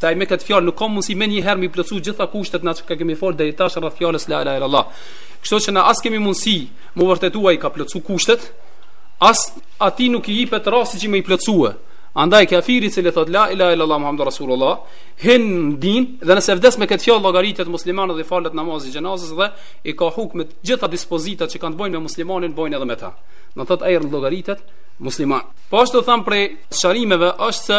Se ai me këtë fjalë nuk ka mundësi menjëherë mi plotësu gjitha kushtet na çka kemi folë deri tash rreth fjalës la ilaha illallah. Kështu që na as kemi mundësi me vërtetu a i ka plotësu kushtet, as ati nuk i jepet rasti që me i plotësu. Andaj kafiri i cili thot la ilaha illallah muhammedur rasulullah, hin n'din dhe nëse vdes me këtë fjalë llogaritet musliman dhe falet namazi xhenazës dhe i ka hukme të gjitha dispozitat që kanë të bëjnë me muslimanin, bëjnë edhe me ta. Do thot ai llogaritet musliman. Po ashtu tham prej sqarimeve është se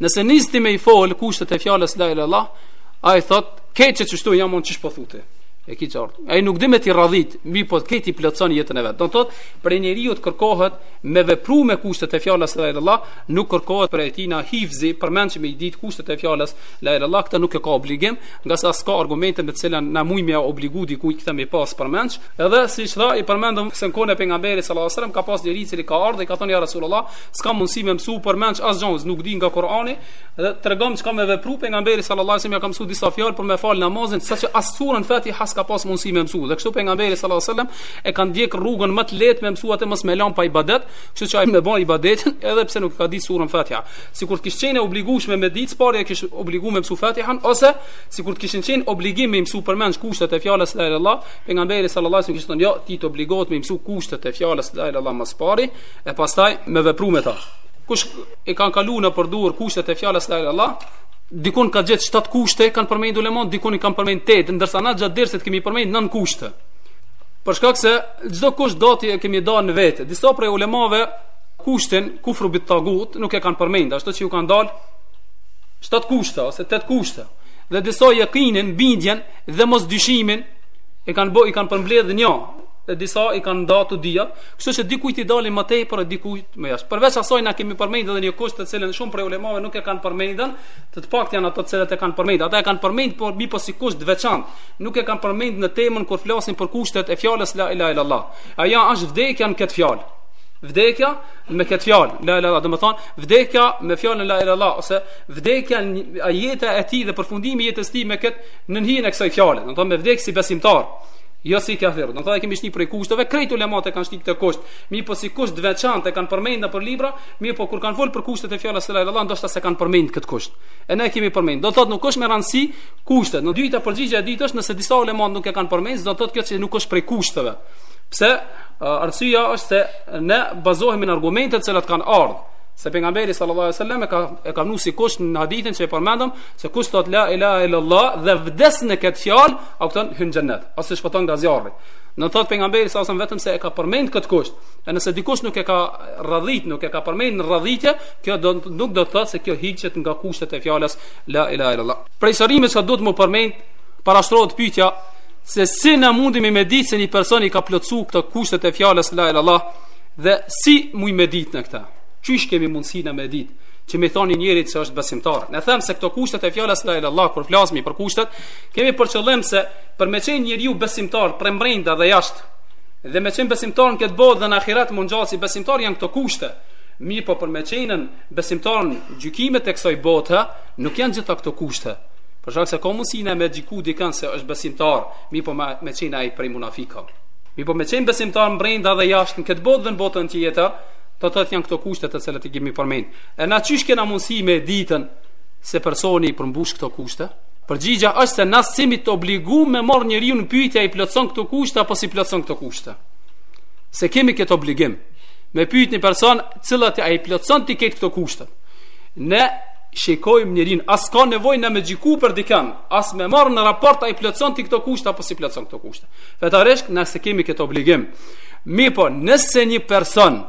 Nëse nis ti me i fol kushtet e fjalës la ilaha illallah, ai thot, "Këqyr çështu jan mon qysh po thute." E ki qartë. Ai nuk di me ti radhit, mirëpo këto i plotson n'jetën e vet. Do thot, prej njeriut kërkohet me vepru me kushtet e fjalës la ilaha illallah, nuk kërkohet prej atina hifzi, përmendsh me i dit kushtet e fjalës la ilaha illallah, këtë nuk e ka obligim, ngase s'ka argumente me të cilën na mund me obligu dikujt këtë me pas përmendsh. Edhe siç thash, i përmendëm se në kohën e pejgamberit sallallahu alajhi wasallam ka pas njëri i cili ka ardhur dhe ka thënë ja Rasulullah, s'ka mundësi me mësu përmendsh asgjo nuk di nga Kurani edhe tregom çka me vepru pejgamberi sallallahu alajhi wasallam ja ka mësu disa fjalë për me fal namazin saqë as surën fatiha s'ka pas mundësi me mësu dhe kështu pejgamberi sallallahu alajhi wasallam e ka ndjek rrugën më të lehtë me mësu atë mos me lan pa ibadet kështu që ai me bën ibadetin edhe pse nuk ka di surën fatiha sikur të kish qenë obligueshme me ditë s'pari e kish obliguar me mësu fatihan ose sikur të kishin qenë obligim me mësu përmendsh kushtet e fjalës la ilaha illallah pejgamberi sallallahu alajhi wasallam kishte thënë jo ti të obligohet me mësu kushtet e fjalës la ilaha illallah ma s'pari E pastaj me vepru me to. Kush e kanë kalu nëpër dur kushtet e fjalës la ilaha illallah, dikun ka gjetë shtatë kushte, kanë përmend ulemat, dikun i kanë përmendu tetë, ndërsa na gjatë dersit kemi përmendu nën kushte. Për shkak se çdo kusht dajti e kemi da në vete. Disa prej ulemave kushtin kufru bit tagut nuk e kanë përmend, ashtu që ju kanë dalë shtat kushte ose tet kushte. Dhe disa jakinin, bindjen dhe mos dyshimin e kanë bë i kanë përmbledhë në një, dhe disa i kanë nda të dyja, Kështu që dikujt i dalin më tepër e dikujt më pak. Përveç asaj na kemi përmendur edhe një kusht të cilën shumë prej ulemave nuk e kanë përmendur, të të paktë janë ata të cilët e kanë përmendur. Ata e kanë përmendur por mirëpo si kusht të veçantë. Nuk e kanë përmendur në temën kur flasin për kushtet e fjalës la ilaha illallah. Ajo është vdekja në këtë fjalë. Vdekja me këtë fjalë, la ilaha illallah, do të thotë vdekja me fjalën la ilaha illallah ose vdekja jeta e tij dhe përfundimi i jetës së tij me këtë nën hijen e kësaj fjale, do të thotë me vdekë si besimtar. Jo si kafir, do të thotë e kemi shti prej kushteve, krejt ulemat e kanë shti këtë kusht. Mirëpo si kusht të veçantë e kanë përmendë nëpër libra, mirëpo kur kanë fol për kushtet e fjalës la ilaha illallah, ndoshta s'e kanë përmend këtë kusht. E ne e kemi përmend. Do të thotë nuk është me rëndësi kushtet. E dyta përgjigje e dytë është nëse disa ulemat nuk e kanë përmend, s'do të thotë kjo që nuk është prej kushteve. Pse? Arsyeja është se ne bazohemi në argumentet që kanë ardhur. Se pejgamberi sallallahu alajhi wasallam e ka e ka vnu si kusht në hadithin që e përmendëm se kush thot la ilaha illallah dhe vdes në këtë fjalë Ai që thotë hyn xhennet, ose shpëton nga zjarri. Në thot pejgamberi s.a.v.s. vetëm se e ka përmend këtë kusht. E nëse dikush nuk e ka radhit, nuk e ka përmend në radhitje, kjo do nuk do të thotë se kjo hiqet nga kushtet e fjalës la ilaha illallah. Prej sërimi që duhet me përmend, parashtrohet pyetja se si ne mundemi me ditë se një person i ka plotësuar këto kushtet e fjalës la ilaha illallah dhe si muj me ditë në këtë. Qysh kemi mundësi na me ditë? që me thënë njerit se është besimtar. Ne them se këto kushtet e fjalës la ilaha illallah kur flasmi për kushtet, Kemi për qëllim se për me qenë njeriu besimtar prej mbrenda dhe jashtë dhe me qenë besimtar në këtë botë dhe në ahiret mu ngjall si besimtar janë këto kushte. Mirëpo për me qenën besimtar në gjykimet e kësaj bote nuk janë gjitha këto kushte. Për shkak se ka mundësi ne me gjyku dikën se është besimtar, mirëpo me, me qenë ai prej munafikëve. Mirëpo me qenë besimtar mbrenda dhe jashtë në këtë botë dhe në botën tjetër, do të thotë janë këto kushte të cilat i kemi përmend. E na qysh kena mundësi me ditën se personi i përmbush këto kushte? Përgjigja është se na s'jemi të obligu me marr njeriun në pyetje a i plotson këto kushte, apo s'i plotson këto kushte. S'e kemi këtë obligim me pyet një person, cilat a i plotson ti këto këto kushte. Ne shikojmë njerin, as ka nevojë na me gjyku për dikan, as me marr në raport a i plotson ti këto kushte, apo s'i plotson këto kushte. Fetarisht, na s'e kemi këtë obligim. Mirëpo, nëse një person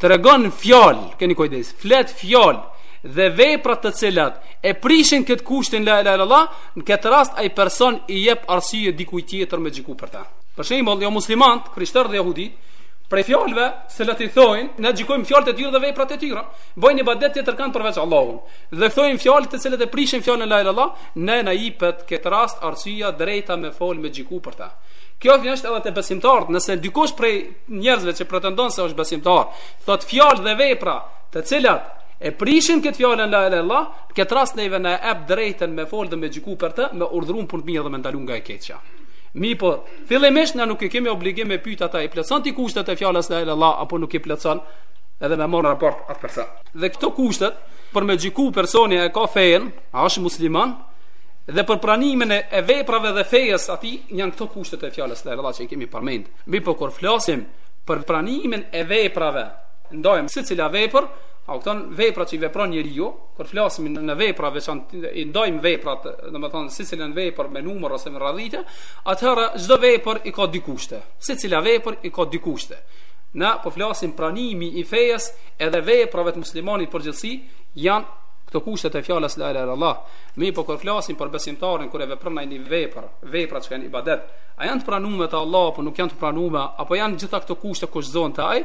tregon fjalë, keni kujdes, flet fjalë dhe vepra të cilat, e prishin këtë kushtin la ilaha illallah, në këtë rast ai person i jep arsye dikujt tjetër me gjyku për ta. Për shembull, jo muslimanët, krishterë dhe jehudi, prej fjalëve cilat i thonë, ne gjykojmë fjalët e tyre dhe veprat e tyre. Bëjnë ibadet tjetërkand përveç Allahun. Dhe thonë fjalë të cilat e prishin fjalën la ilaha illallah, ne na jepet këtë rast arsyeja drejta me fol me gjyku për ta. Kjo vlen edhe te besimtarët, nëse dikush prej njerëzve që pretendon se është besimtar, thot fjalë dhe vepra, të cilat e prishin këtë fjalën la ilaha illallah, këtë rast neve na e jep drejtën me fol dhe me gjyku për të, me urdhëruar në punë të mira dhe me ndaluar nga e keqja. Mirëpo, fillimisht na nuk e kemi obligim me pyet atë a i plotëson ti kushtet e fjalës la ilaha illallah apo nuk i plotëson, edhe me marr raport atë person. Dhe këto kushtet për me gjyku personi e ka fejen, a është musliman, dhe për pranimin e veprave dhe fejes së tij janë këto kushtet e fjalës la ilaha që i kemi përmend. Mirëpo kur flasim për pranimin e veprave, ndajmë secila vepër Apo këto veprat që i vepron njeriu, kur flasim në vepra veçantë, i ndajmë veprat, domethënë secilën vepër me numër ose me radhitje, atëherë çdo vepër i ka dy kushte. Secila vepër i ka dy kushte. Na po flasim pranimi i fejes edhe veprave të muslimanit përgjithësi janë këto kushtet e fjalës la ilaha illallah. Mirëpo kur flasim për besimtarin kur e vepron ai një vepër, veprat që janë ibadet, a janë të pranuara te Allahu apo nuk janë të pranuara, apo janë gjitha këto kushte kushtëzohen te ai,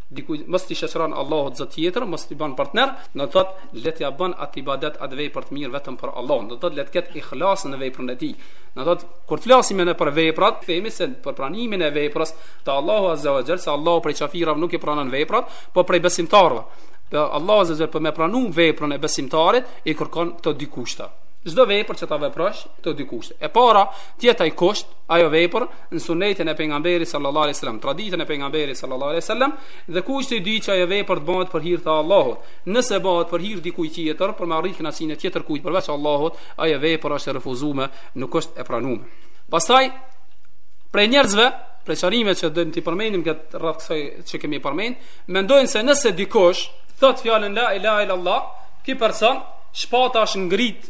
dikujt mos t'i shoqëron Allahut zot tjetër, mos t'i bën partner, do të thotë le t'ia bën atë ibadet atë vepër të mirë vetëm për Allahun. Do të thotë le të ketë ihlas në veprën e tij. Do të thotë kur të flasim edhe për veprat, themi se për pranimin e veprës te Allahu Azza wa Jall, se Allahu prej qafirave nuk i pranon veprat, po prej besimtarëve. Dhe Allahu Azza wa Jall për me pranu veprën e besimtarit i kërkon këto dy kushte. Çdo vepër që ta veprosh, këto dy kushte. E para, të jetë ai kusht, ajo vepër në sunetin e pejgamberit sallallahu alaihi wasallam, traditën e pejgamberit sallallahu alaihi wasallam dhe kushti i dytë që ajo vepër të bëhet për hir të Allahut. Nëse bëhet për hir dikujt tjetër, për të arritur kënaqësinë e tjetër kujt përveç Allahut, ajo vepër është e refuzuar, nuk është e pranuar. Pastaj prej njerëzve, prej sqarimeve që do të përmendim këtu rreth kësaj që kemi përmend, mendojnë se nëse dikush thot fjalën la ilaha illallah, ky person shpata është ngrit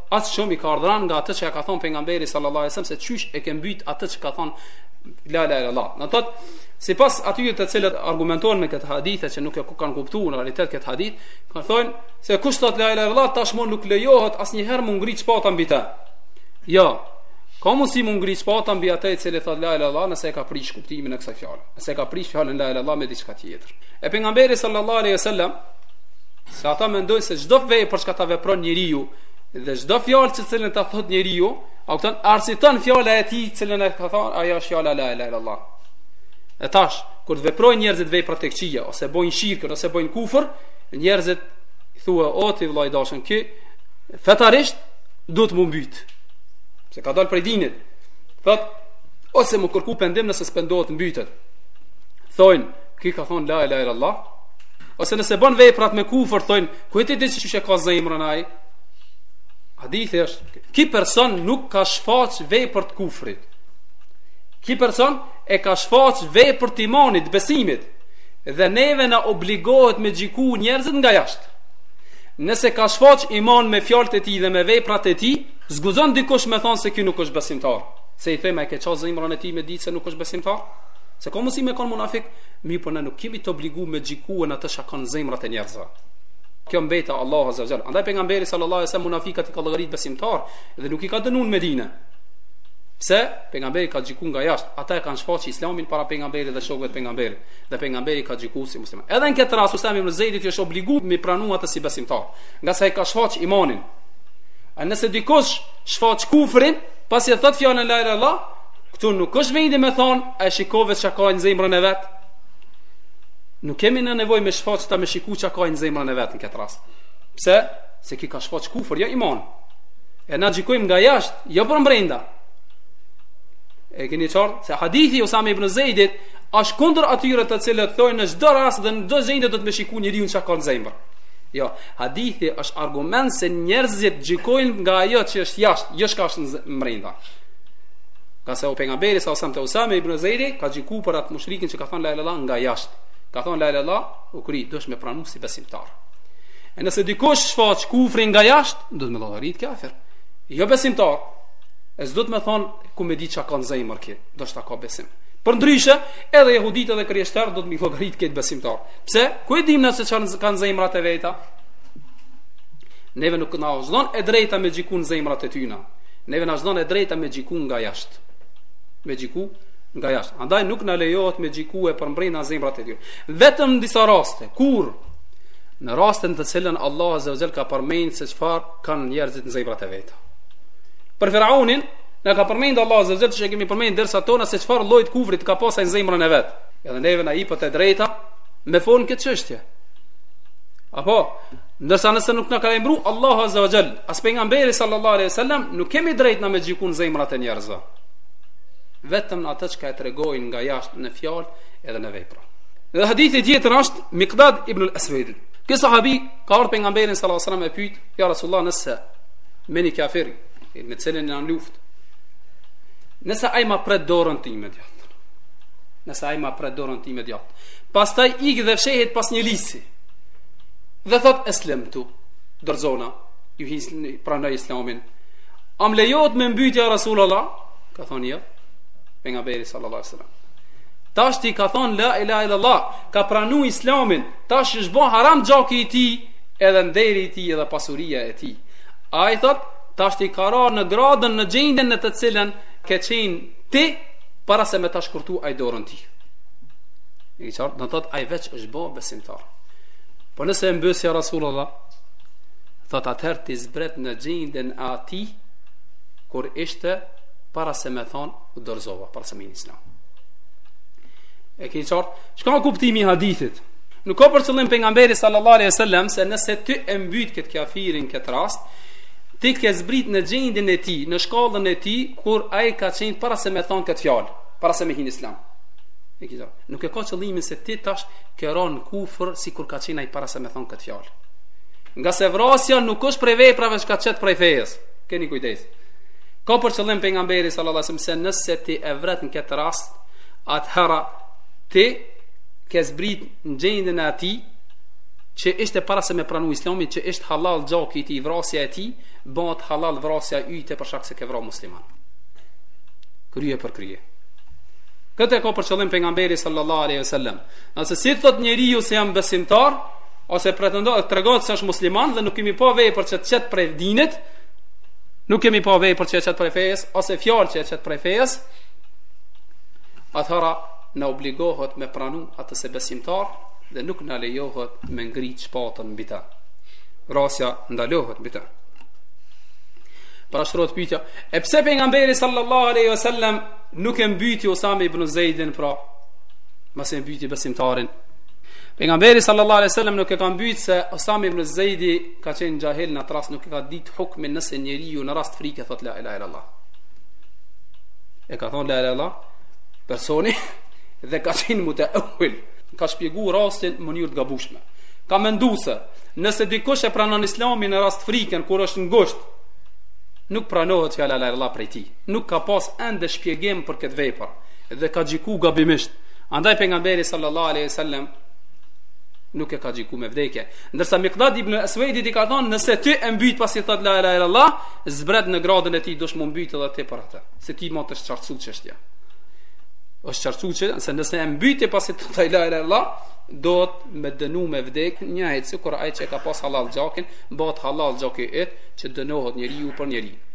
Aq shumë i ka ardh rënd nga atë që ja ka thonë pejgamberi sallallahu alajhi wasallam se qysh e ke mbyt atë që ka thonë la ilaha illallah. Do thotë sipas atyre të cilët argumentohen me këtë hadith që nuk e kanë kuptuar në realitet këtë hadith, kanë thonë se kush thot la ilaha illallah tashmë nuk lejohet asnjëherë me u ngrit shpata mbi të. Jo. Ka mundësi me u ngrit shpata mbi atë i cili thot la ilaha illallah nëse e ka prish kuptimin e kësaj fjale. Nëse e ka prish fjalën la ilaha illallah me diçka tjetër. E pejgamberi sallallahu alajhi wasallam Se ata mendojnë se çdo vepër çka ta vepron njeriu dhe çdo fjalë që cilën ta thot njeriu, a kupton, arsiton fjala e tij cilën e ka thonë, ajo është fjala la ilaha illallah. E tash, kur të veprojnë njerëzit vepra të këqija, ose bojnë shirk, ose bojnë kufër, njerëzit i thua, o ti vla i dashun, ki, fetarisht, duhet me u mbyt. Se ka dalë prej dinit. Thot, ose me u kërku pendim nëse s'pendohet mbytet. Thojnë, ki ka thonë la ilaha illallah, Ose nëse bën veprat me kufër, thonë, ku e ti di qysh e ka zemrën ai? Hadithi është, ki person nuk ka shfaq vepër të kufrit. Ki person e ka shfaq vepër të imanit, besimit dhe neve na obligohet me gjyku njerëzit nga jashtë. Nëse ka shfaq iman me fjalët e tij dhe me veprat e tij, s'guxon dikush me thonë se ky nuk është besimtar. Se i themi a e ke ça zemrën e tij me ditë se nuk është besimtar? Se ka mundësi me kon munafik Mirëpo ne nuk jemi të obliguar me gjykue në atë çka ka në zemrat e njerëzve. Kjo mbetet te Allahu azza wa jall. Andaj pejgamberi sallallahu alaihi wasallam munafiqët i ka llogaritë besimtarë dhe nuk i ka dënuar në Medinë. Pse? Pejgamberi ka gjykuar nga jashtë. Ata e kanë shfaqë Islamin para pejgamberit dhe shokëve të pejgamberit. Dhe pejgamberi i ka gjykuar si musliman. Edhe në këtë rast Usame ibn Zeidit i është obliguar me e pranuar atë si besimtar, ngase e ka shfaqë imanin. A nëse dikush shfaq kufrin, pasi e thot fjalën la ilaha illallah, Këtu nuk është vendi me thonë, a e shikove çka ka në zemrën e vetë? Nuk kemi ne nevojë me shfaq, ta me shiku çka ka në zemrën e vet në këtë rast. Pse? Se ky ka shfaq kufër, jo iman. E na gjykojmë nga jashtë, jo përmbrenda. E keni qartë? Se hadithi i Usame ibn Zejdit, është kundër atyre të cilët thojnë në çdo rast dhe në çdo gjendje duhet me shiku njeriu çka ka në zemër. Jo, hadithi është argument se njerëzit gjykohen nga ajo që është jashtë, jo çka është mbrenda. Ngase pejgamberi sallallahu alaihi wasallam te Usame ibn Zejdi ka gjyku për atë mushrikin që ka thënë la ilaha nga jashtë. Ka thënë la ilaha illallah, u kry, duhet me pranu si besimtar. E nëse dikush shfaq kufrin nga jashtë, duhet me llogarit kafir. Jo besimtar. E s'duhet me thonë ku me dit çka ka në zemër ky, ndoshta ka besim. Përndryshe, edhe jehuditë dhe krishterët duhet me llogarit këta besimtarë. Pse? Ku e dim ne se çka kanë në zemrat e veta? Neve nuk na është dhënë e drejta me gjyku në zemrat e tyne. Neve na është dhënë e drejta me gjyku nga jashtë. Me gjyku nga jashtë. Andaj nuk na lejohet me gjykue përmbrenda zemrat e tyre. Vetëm në disa raste, kur në rastin të cilën Allahu Azza wa Jall ka përmendur se çfarë kanë njerëzit në zemrat e veta. Për Firaonin, na ka përmendur Allahu Azza wa Jall, e kemi përmendur në derset tona se çfarë lloj të kufrit ka pasur në zemrën e vet. Edhe neve na ipet e drejta me thon këtë çështje. Apo Ndërsa nëse nuk na ka lajmëru Allahu Azza wa Jall, as pejgamberi sallallahu alaihi wasallam, nuk kemi drejt na me gjyku në zemrat e njerëzve. Vetëm atë çka e tregojnë nga jashtë në fjalë edhe në vepra. Dhe hadithi tjetër është i Mikdad ibn al-Esvedit. Ky sahabi ka ardhur pejgamberin sallallahu alaihi wasallam e pyet, "Ya Rasulullah, nëse me një kafir, me të cilin jam në luftë, nëse ai ma pret dorën time të djathtë. Nëse ai ma pret dorën time të djathtë. Pastaj ik dhe fshehet pas një lisi. dhe thot eslemtu, dorzona ju hisni pranoj islamin a m'lejohet me mbyt, ja Rasulullah ka thonë jo pejgamberi sallallahu alaihi wasallam, tashti ka thonë la ilaha illallah ka pranu islamin tash është bo haram gjaku i tij edhe nderi i tij edhe pasuria e tij, ai thot tashti ka ra në gradën në gjendjen në të cilën ke qenë ti para se me ta shkurtu ai dorën ty. E qartë, i thot, ai veç është bo besimtar. Po nëse e mbys, ja Rasulullah, thot atëherë ti zbret në gjendjen e tij, kur ishte para se me thonë, u dorzova, para se me hi në islam. E keni qartë, çka është kuptimi i hadithit? Nuk ka për qëllim pejgamberi sallallahu alaihi wasallam, se nëse ti e mbyt këtë kafirin në këtë rast, ti ke zbrit në gjendjen e tij, në shkallën e tij, kur ai ka qenë para se me thonë këtë fjalë, para se me hi në islam. E keni qartë, nuk e ka qëllimin se ti tash, ke ra në kufër si kur ka qenë ai para se me thonë këtë fjalë. Ngase vrasja nuk është prej veprave që të qet prej fejes. Keni kujdes. Ka për qëllim pejgamberi sallallahu alajhi wasallam se nëse ti e vret në këtë rast, atëherë ti ke zbrit në gjendjen e atij që ishte para se me pranu islamin që ishte halal gjaki i tij vrasja e tij, bëhet halal vrasja jote për shkak se ke vra musliman. Krye për krye. Këtë e ka për qëllim pejgamberi sallallahu alaihi wasallam. Nëse si thot njeriu se jam besimtar ose pretendon të tregohet se është musliman dhe nuk kemi pa vepër që të qet prej dinit, nuk kemi pa vepër që të qet prej fejes ose fjalë që të qet prej fejes, atëhera na obligohet me pranu atë se besimtar dhe nuk na lejohet me ngrit shpatën mbi ta. Vrasja ndalohet mbi ta. Pra shtrohet pyetja, e pse pejgamberi sallallahu alaihi wasallam nuk e mbyti Usame ibn Zeidin pra masi e mbyti besimtarin Pejgamberi sallallahu alaihi sallam nuk e ka mbyt se Usame ibn Zejdi ka qenë xhahil në at rast nuk e ka dit hukmin nëse njeriu në rast frike thot la ilaha illallah. E ka thonë la ilaha illallah personi dhe ka qenë muteewil. Ka shpjegu rastin në mënyrë të gabushme. Ka mendu se nëse dikush e pranon islamin në rast frike kur është ngusht nuk pranohet fjala la ilaha illallah prej tij. nuk ka pas ende shpjegim për këtë vepër dhe ka gjyku gabimisht. Andaj pejgamberi sallallahu alaihi wasallam nuk e ka gjyku me vdekje. Ndërsa Miqdad ibn Aswedi i ka thënë, nëse ti e mbyt pasi thot la ilaha illallah, zbret në gradën e tij duhesh me u mbyt edhe ti për atë. Se ty më t'u qartësu çështja. Është qartësu që se nëse e mbyt pasi thot la ilaha illallah, do të me u dënu me vdekje, njëjt sikur ai që ka pas halal gjakin, bëhet halal gjaki yt që dënohet njeriu për njeri.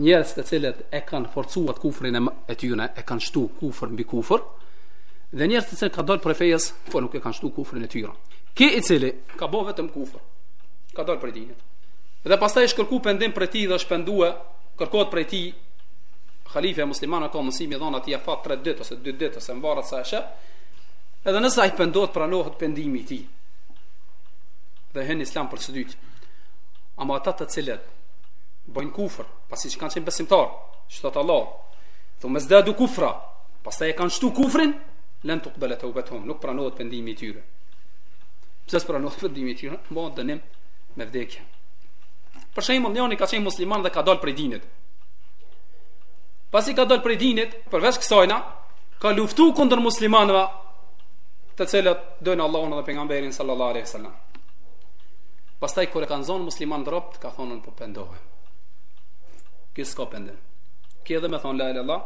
njerëz të cilët e kanë forcuar kufrin e, e tyre, e kanë shtu kufër mbi kufër, dhe njerëz të cilët kanë dalë prej fejes, po nuk e kanë shtu kufrin e tyre. Ky i cili ka bë vetëm kufër, ka dalë prej dinit. Dhe pastaj është kërku pendim prej tij dhe është pendue, kërkohet prej tij Khalifja i muslimanëve ka mundësi me i dhon atij afat 3 ditë ose 2 ditë ose varet sa është. Edhe nëse ai pendohet pranohet pendimi i tij. Dhe hyn në Islam prej së dytë. Ama ata të cilët bëjnë kufër, pasi që kanë qenë besimtar, që thotë Allah, thumme-zdadu kufra, pastaj e kanë shtu kufrin, len tukbele teubetuhum nuk pranohet pendimi i tyre. Pse s'pranohet pendimi i tyre, bohet dënim me vdekje. Për shembull, njëni ka qenë musliman dhe ka dalë prej dinit. Pasi ka dalë prej dinit, përveç kësajna, ka luftu kundër muslimanëve, të cilët dojnë Allahun dhe pejgamberin sallallahu alaihi sallam. Pastaj, kur e kanë zonë muslimanët ka thonë unë po pendohem. Ky s'ka pendim. Ky edhe me thonë la ilallah,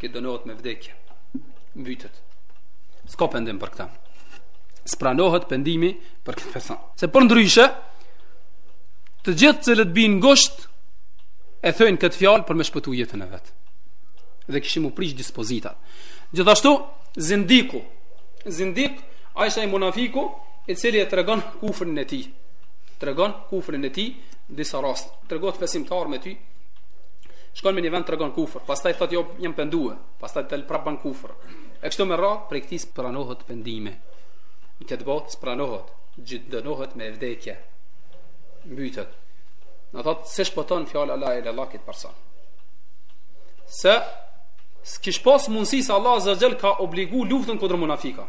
ky dënohet me vdekje. Mbytet. S'ka pendim për këta. S'pranohet pendimi për këtë person. Se përndryshe, të gjithë që të binë ngusht, e thojnë këtë fjalë për me shpëtu jetën e vet. Dhe kishin m'u prish dispozitat. Gjithashtu, zindiku. Zindik, asht ai munafiku, i cili e tregon kufrin e tij. tregon kufrin e tij disa raste. Tregohet besimtar me ty, shkon me një vend tregon kufër, pastaj thotë jo jam pendu, pastaj del prapë bën kufër. E kështu me radhë, prej këtij s'pranohet pendimi. Në këtë botë s'pranohet, gjithë dënohet me vdekje. Mbytet. Në thotë, s'e shpëton fjala la ilallah këtë person. Se, s'kish pas mundësi se Allah azza wa jall ka obligu luftën kundër munafikave.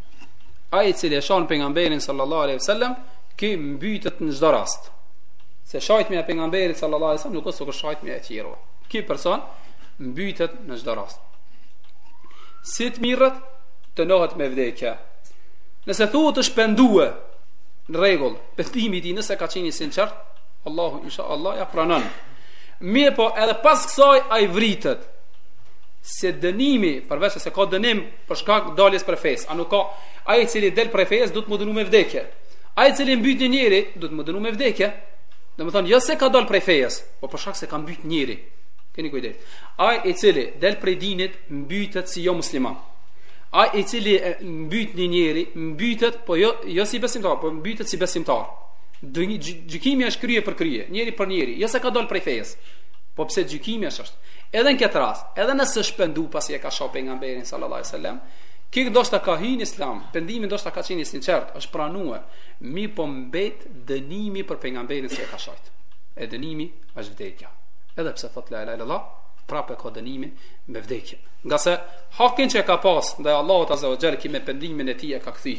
Ai i cili e shan pejgamberin sallallahu alaihi wasallam, ky mbytet në çdo rast. Se sharja e pejgamberit sallallahu alaihi wasallam nuk është sikur sharja e tjerëve. Ky person mbytet në çdo rast. Si të merret dënohet me vdekje. Nëse thuhet është pendue në rregull, pendimi i tij nëse ka qenë i sinqert, Allahu insha Allah ia pranon. Mirëpo, edhe pas kësaj ai vritet. Se dënimi, përveç se ka dënim Për shkak të daljes prej fesë. A nuk ka, Ai i cili del prej fesë, duhet mu dënu me vdekje. Ai i cili mbyt një njeri, duhet mu dënu me vdekje. Domethënë, jo se ka dal prej fejes, po për shkak se ka mbyt njeri. Keni kujdes. Ai i cili del prej dinit, mbytet si jo musliman. Ai i cili mbyt një njeri, mbytet, po jo, jobesimtar, po mbytet si besimtar. Gjykimi është krye për krye, njeri për njeri, jo se ka dal prej fejes. Po pse gjykimi është ashtu. Edhe në këtë rast, edhe nëse është pendu pasi e ka sha pejgamberin sallallahu alajhi wasallam, ky ndoshta ka hyrë në Islam, pendimi ndoshta ka qenë i sinqert, është pranuar, mirëpo mbet dënimi për pejgamberin se e ka sha. E dënimi është vdekja. Edhe pse thot la ilaha illallah, prapë ka dënimin me vdekje. Ngase hakin që ka pas ndaj Allahut azza wa jall me pendimin e tij e ka kthy.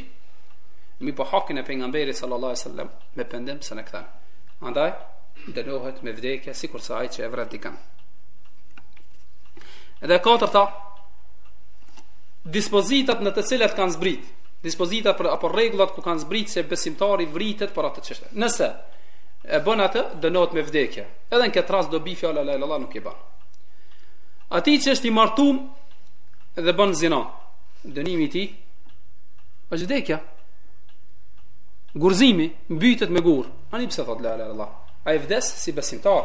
Mirëpo hakin e pejgamberit sallallahu alajhi wasallam me pendim s'e kthen. Andaj dënohet me vdekje sikurse ai që e vret dikën. Dhe e katërta, dispozitat në të cilat kanë zbrit, dispozitat për apo rregullat ku kanë zbrit se besimtari vritet për atë çështje. Nëse e bën atë, dënohet me vdekje. Edhe në këtë rast dobi fjala la ilaha nuk i bën. Ai që është i martum dhe bën zina, dënimi i tij është vdekja. Gurzimi mbytet me gur. Ani pse thot la ilaha illallah. Ai vdes si besimtar.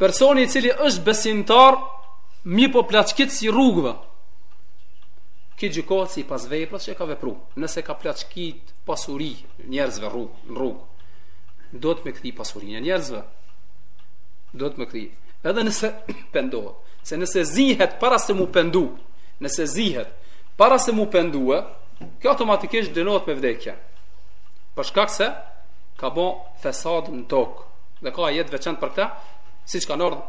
Personi i cili është besimtar, mirëpo plaçkitës i rrugëve. Ki gjykohet sipas veprës që ka vepru. Nëse ka plaçkit pasuri njerëzve rrugë, në rrugë, duhet me kthy pasurinë e njerëzve. Duhet me kthy. Edhe nëse pendohet. Se nëse zihet para se mu pendu, nëse zihet para se mu pendue, kjo automatikisht dënohet me vdekja. Për shkak se ka bo fesad në tokë. Dhe ka ajet të veçantë për këtë, siç ka ardhur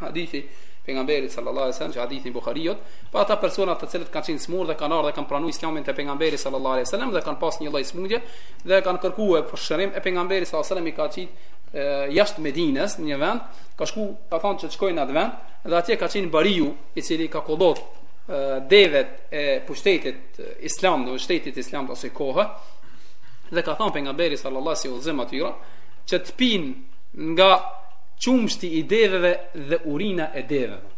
hadithi i pejgamberit sallallahu alajhi wasallam, që hadithi i Buhariut, për ata persona të cilët kanë qenë të smurë dhe kanë ardhur dhe kanë pranuar Islamin te pejgamberi sallallahu alajhi wasallam dhe kanë pas një lloj smundje dhe kanë kërkuar për shërim e pejgamberi sallallahu alajhi wasallam i ka thënë jashtë Medinës në një vend, ka shku, ka thënë që të shkojnë në atë vend dhe atje ka qenë bariu i cili ka kullot devet e pushtetit islam, në shtetit islam asokohe dhe ka thënë pejgamberi sallallahu alajhi wasallam si udhëzim atyre, që të pinë nga qumështi i deveve dhe urina e deveve.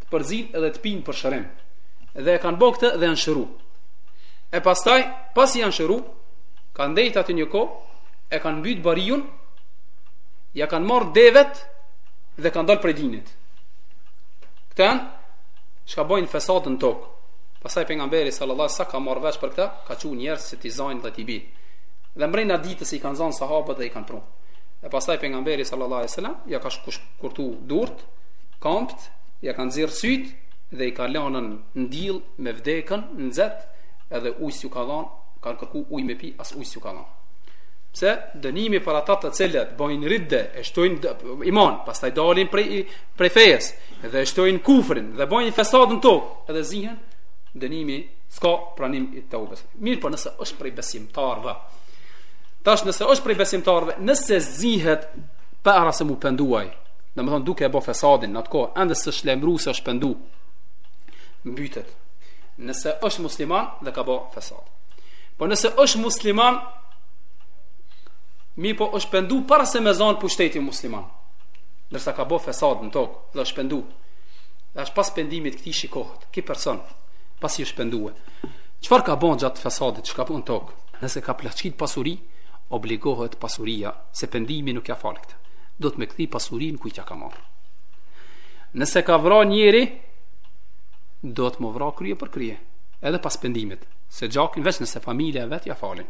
Të përzin edhe të pinë për shërim. Dhe e kanë bo këtë dhe janë shëru. E pastaj, pas i janë shëru, kanë ndejt aty një kohë, e kanë mbytë bariun, ja kanë marrë devet dhe kanë dalë prej dinit. Këta janë çka bojnë fesadin në tokë. Pastaj pejgamberi sallallahu sa ka marrë vesh për këta, ka çu njerëz që t'i zajnë dhe t'i bijnë. Dhe mbrenda ditës i kanë zënë sahabët dhe i kanë prunë. E pastaj pejgamberi sallallahu alajhi wasallam ja ka shkurtu durt, kambt, ja kanë nxjerr syt dhe i ka lënë në diell me vdek në nxehtë, edhe ujë s'u ka dhënë, kanë kërku ujë me pi, as ujë s'u ka dhënë. Se dënimi për ata të cilët bëjnë ridde, e shtojnë iman, pastaj dalin prej prej fesë dhe e shtojnë kufrin dhe bëjnë fesad në tokë, edhe zihen dënimi s'ka pranim i tawbes. Mirëpo nëse është prej besim Tarve. Tash nëse është prej besimtarëve, nëse zihet para se mu pendu ai, domethënë duke e bo fesadin në tokë, ende s'është lajmëru se është pendu, mbytet. Nëse është musliman dhe ka bo fesad. Po nëse është musliman, mirëpo është pendu para se me e zonë pushteti musliman. Nëse ka bo fesad në tokë dhe është pendu. Edhe pas pendimit këtij shikohet, ki person, pasi është pendue. Çfarë ka bo gjatë fesadit, që ka bo në tokë? Nëse ka plaçkit pasuri, obligohet pasuria se pendimi nuk ja fal këtë. Duhet me kthy pasurinë kujt ja ka marr. Nëse ka vra njeri, duhet me u vra krye për krye, edhe pas pendimit, se gjakin veç nëse familja e vet ja falin.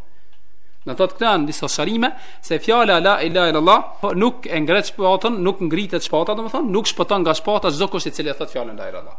Thotë këtu në disa shkrime Se fjala la ilahe illallah po Nuk e ngret shpatën Nuk ngritet shpata domethënë nuk shpëton nga shpata Çdokush i cili e thot fjalën la ilahe illallah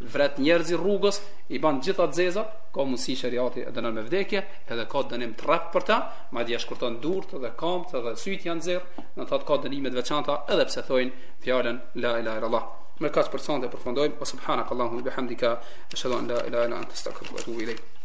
vret njerëz rrugës, i ban të gjitha të zezat, ka mundësi sheriati e dënon me vdekje, edhe ka dënim të rreptë për ta, madje ja shkurton durt dhe kamt dhe syt ja nxerr, do thot ka dënime të veçanta edhe pse thojnë fjalën la ilaha illallah. Me kaq për sonte përfundojmë, subhanakallahumma bihamdika, ashhadu an la ilaha illa anta astaghfiruka wa atubu ilaik.